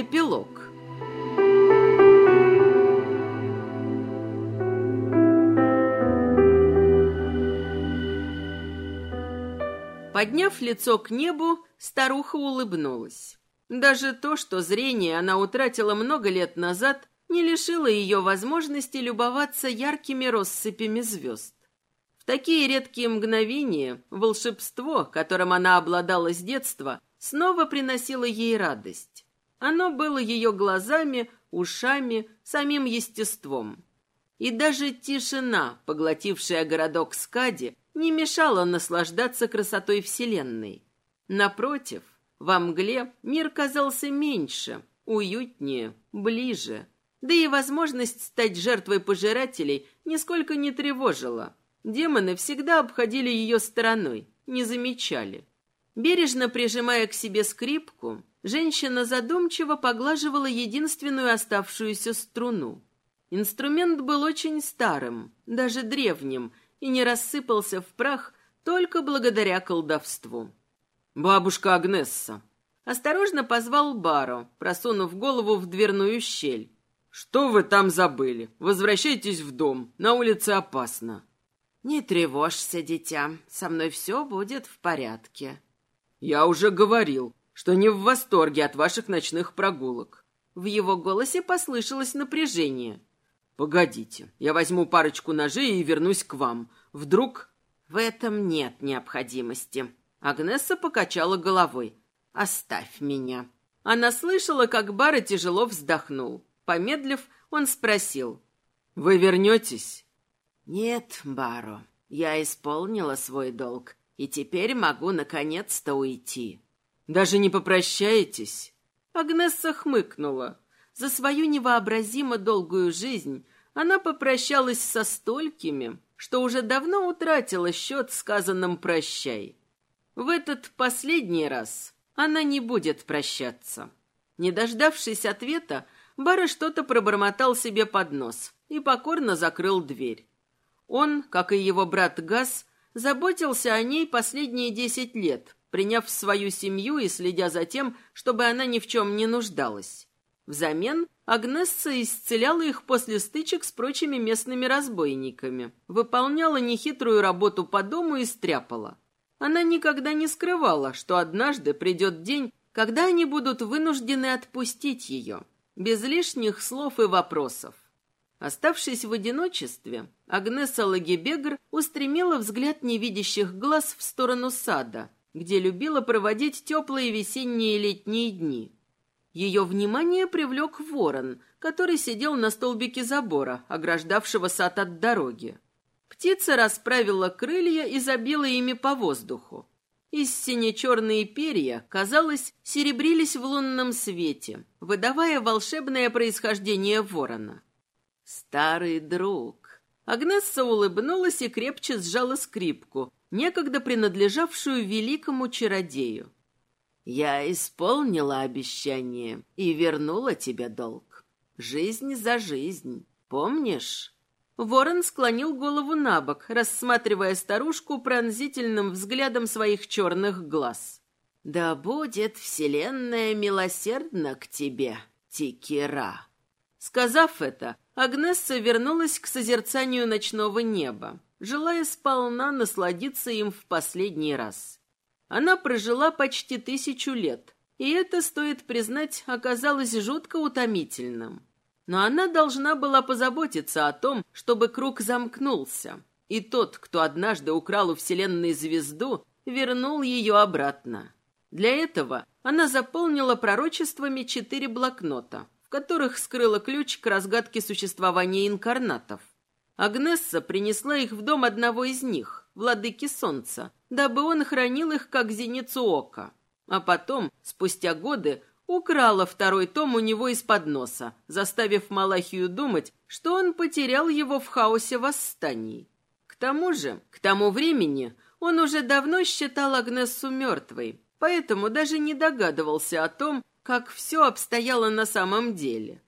Эпилог Подняв лицо к небу, старуха улыбнулась. Даже то, что зрение она утратила много лет назад, не лишило ее возможности любоваться яркими россыпями звезд. В такие редкие мгновения волшебство, которым она обладала с детства, снова приносило ей радость. Оно было ее глазами, ушами, самим естеством. И даже тишина, поглотившая городок Скади, не мешала наслаждаться красотой Вселенной. Напротив, во мгле мир казался меньше, уютнее, ближе. Да и возможность стать жертвой пожирателей нисколько не тревожила. Демоны всегда обходили ее стороной, не замечали. Бережно прижимая к себе скрипку, женщина задумчиво поглаживала единственную оставшуюся струну. Инструмент был очень старым, даже древним, и не рассыпался в прах только благодаря колдовству. «Бабушка Агнесса!» Осторожно позвал Баро, просунув голову в дверную щель. «Что вы там забыли? Возвращайтесь в дом, на улице опасно». «Не тревожься, дитя, со мной все будет в порядке». «Я уже говорил, что не в восторге от ваших ночных прогулок». В его голосе послышалось напряжение. «Погодите, я возьму парочку ножей и вернусь к вам. Вдруг...» «В этом нет необходимости». Агнесса покачала головой. «Оставь меня». Она слышала, как Бара тяжело вздохнул. Помедлив, он спросил. «Вы вернетесь?» «Нет, Баро, я исполнила свой долг, и теперь могу наконец-то уйти». «Даже не попрощаетесь?» Агнесса хмыкнула. За свою невообразимо долгую жизнь она попрощалась со столькими, что уже давно утратила счет сказанным «прощай». В этот последний раз она не будет прощаться. Не дождавшись ответа, Бара что-то пробормотал себе под нос и покорно закрыл дверь. Он, как и его брат Газ, заботился о ней последние десять лет, приняв в свою семью и следя за тем, чтобы она ни в чем не нуждалась. Взамен Агнесса исцеляла их после стычек с прочими местными разбойниками, выполняла нехитрую работу по дому и стряпала. Она никогда не скрывала, что однажды придет день, когда они будут вынуждены отпустить ее, без лишних слов и вопросов. Оставшись в одиночестве, Агнеса Лагебегр устремила взгляд невидящих глаз в сторону сада, где любила проводить теплые весенние и летние дни. Ее внимание привлек ворон, который сидел на столбике забора, ограждавшего сад от дороги. Птица расправила крылья и забила ими по воздуху. Из сине-черные перья, казалось, серебрились в лунном свете, выдавая волшебное происхождение ворона. «Старый друг!» Агнесса улыбнулась и крепче сжала скрипку, некогда принадлежавшую великому чародею. «Я исполнила обещание и вернула тебе долг. Жизнь за жизнь, помнишь?» Ворон склонил голову на бок, рассматривая старушку пронзительным взглядом своих черных глаз. «Да будет Вселенная милосердна к тебе, Тикера!» Сказав это, Агнесса вернулась к созерцанию ночного неба, желая сполна насладиться им в последний раз. Она прожила почти тысячу лет, и это, стоит признать, оказалось жутко утомительным. Но она должна была позаботиться о том, чтобы круг замкнулся, и тот, кто однажды украл у Вселенной звезду, вернул ее обратно. Для этого она заполнила пророчествами четыре блокнота, которых скрыла ключ к разгадке существования инкарнатов. Агнесса принесла их в дом одного из них, владыки солнца, дабы он хранил их как зеницу ока. А потом, спустя годы, украла второй том у него из-под носа, заставив Малахию думать, что он потерял его в хаосе восстаний. К тому же, к тому времени, он уже давно считал Агнессу мертвой, поэтому даже не догадывался о том, как все обстояло на самом деле.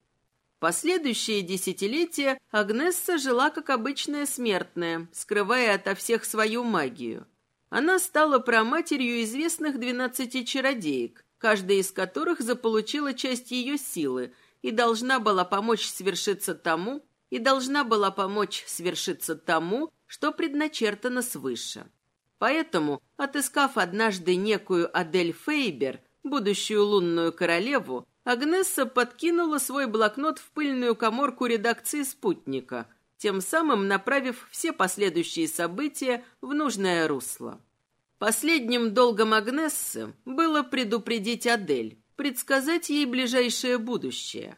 Последующие десятилетия Агнесса жила как обычная смертная, скрывая ото всех свою магию. Она стала проматерью известных двенадцати чародеек, каждая из которых заполучила часть ее силы и должна была помочь свершиться тому, и должна была помочь свершиться тому, что предначертано свыше. Поэтому, отыскав однажды некую Адель Фейбер, будущую лунную королеву, Агнесса подкинула свой блокнот в пыльную коморку редакции «Спутника», тем самым направив все последующие события в нужное русло. Последним долгом Агнессы было предупредить Адель, предсказать ей ближайшее будущее.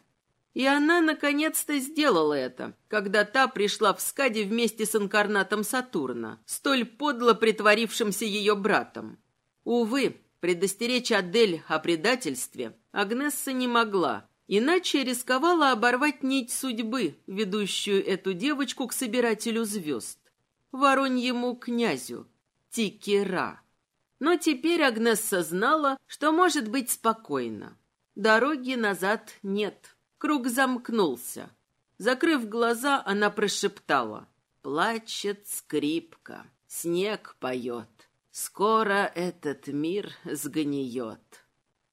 И она наконец-то сделала это, когда та пришла в Скаде вместе с инкарнатом Сатурна, столь подло притворившимся ее братом. Увы, предостеречь Адель о предательстве Агнесса не могла, иначе рисковала оборвать нить судьбы, ведущую эту девочку к собирателю звезд, вороньему князю, Тикера. Но теперь Агнесса знала, что может быть спокойно. Дороги назад нет. Круг замкнулся. Закрыв глаза, она прошептала. «Плачет скрипка, снег поет. Скоро этот мир сгниет».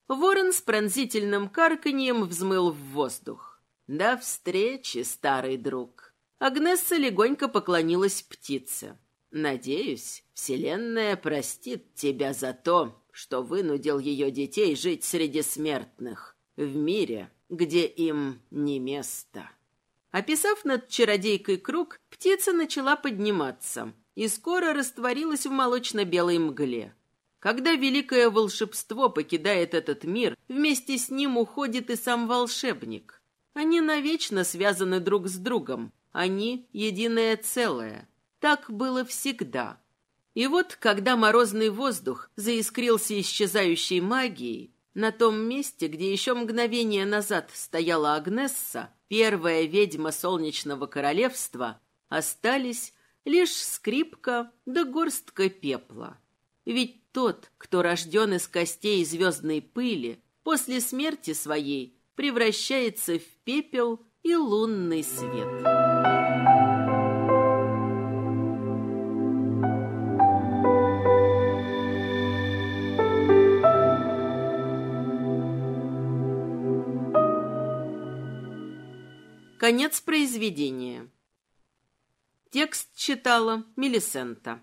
Ворон с пронзительным карканьем взмыл в воздух. «До встречи, старый друг!» Агнесса легонько поклонилась птице. «Надеюсь, Вселенная простит тебя за то, что вынудил ее детей жить среди смертных, в мире, где им не место». Описав над чародейкой круг, птица начала подниматься и скоро растворилась в молочно-белой мгле. Когда великое волшебство покидает этот мир, вместе с ним уходит и сам волшебник. Они навечно связаны друг с другом, они — единое целое. Так было всегда. И вот, когда морозный воздух заискрился исчезающей магией, на том месте, где еще мгновение назад стояла Агнесса, первая ведьма Солнечного Королевства, остались лишь скрипка да горстка пепла. Ведь тот, кто рожден из костей звездной пыли, после смерти своей превращается в пепел и лунный свет. Конец произведения. Текст читала Мелисента.